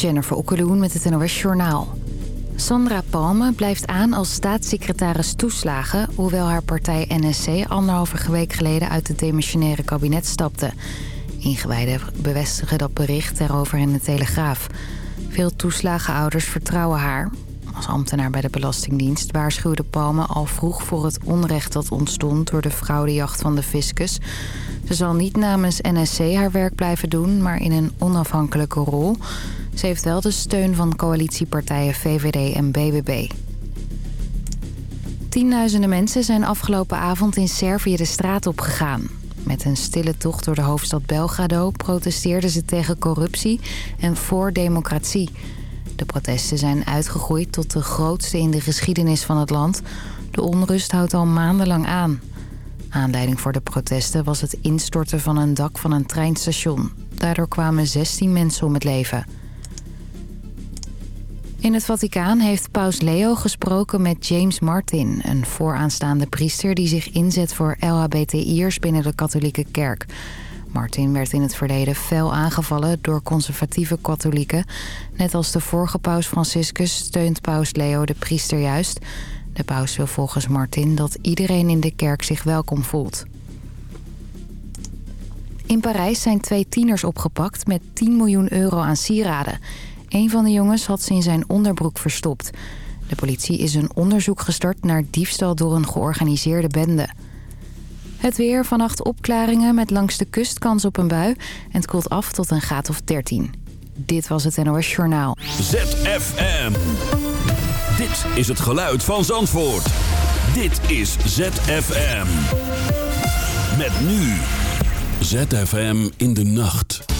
Jennifer Okkeloen met het NOS Journaal. Sandra Palme blijft aan als staatssecretaris toeslagen... hoewel haar partij NSC anderhalve week geleden uit het demissionaire kabinet stapte. Ingewijden bevestigen dat bericht daarover in de Telegraaf. Veel toeslagenouders vertrouwen haar. Als ambtenaar bij de Belastingdienst waarschuwde Palme al vroeg voor het onrecht dat ontstond... door de fraudejacht van de fiscus... Ze zal niet namens NSC haar werk blijven doen, maar in een onafhankelijke rol. Ze heeft wel de steun van coalitiepartijen VVD en BBB. Tienduizenden mensen zijn afgelopen avond in Servië de straat op gegaan. Met een stille tocht door de hoofdstad Belgrado protesteerden ze tegen corruptie en voor democratie. De protesten zijn uitgegroeid tot de grootste in de geschiedenis van het land. De onrust houdt al maandenlang aan. Aanleiding voor de protesten was het instorten van een dak van een treinstation. Daardoor kwamen 16 mensen om het leven. In het Vaticaan heeft paus Leo gesproken met James Martin... een vooraanstaande priester die zich inzet voor LHBTI'ers binnen de katholieke kerk. Martin werd in het verleden fel aangevallen door conservatieve katholieken. Net als de vorige paus Franciscus steunt paus Leo de priester juist... De paus wil volgens Martin dat iedereen in de kerk zich welkom voelt. In Parijs zijn twee tieners opgepakt met 10 miljoen euro aan sieraden. Een van de jongens had ze in zijn onderbroek verstopt. De politie is een onderzoek gestart naar diefstal door een georganiseerde bende. Het weer, vannacht opklaringen met langs de kust kans op een bui... en het koelt af tot een graad of 13. Dit was het NOS Journaal. ZFM. Dit is het geluid van Zandvoort. Dit is ZFM. Met nu. ZFM in de nacht.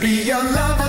be your lover.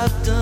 I've done.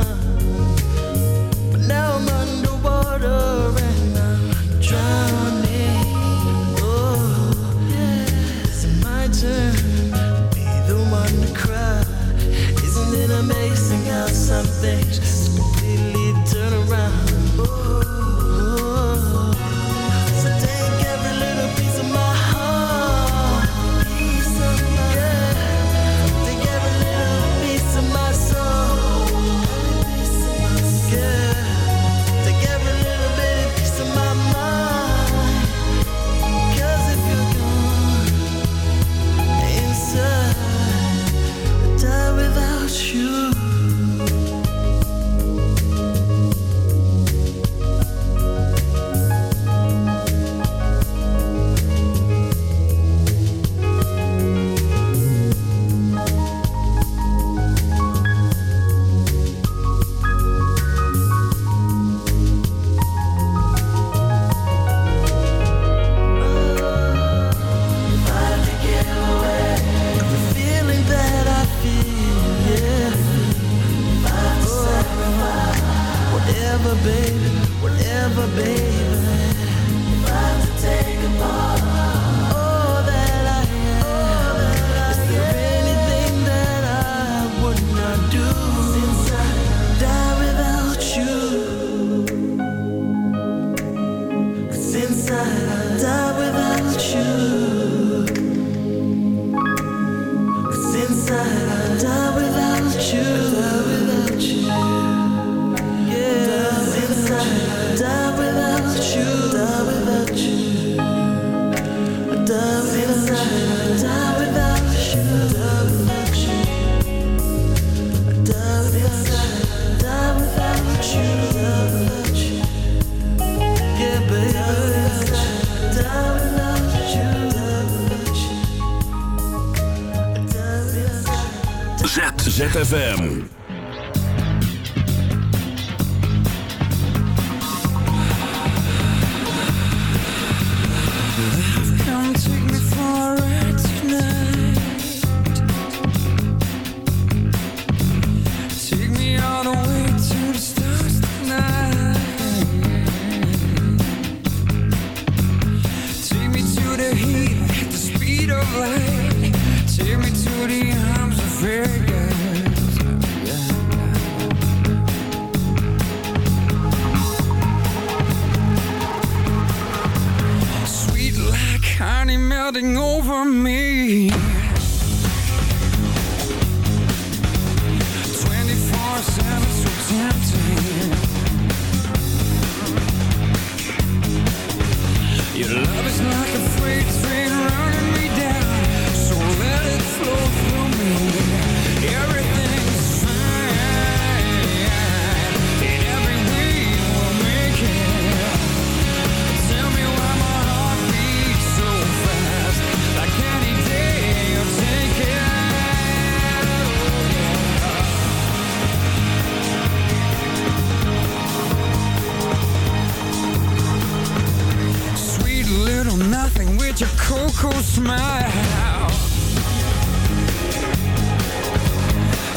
cold smile.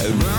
Around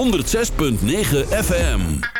106.9 FM.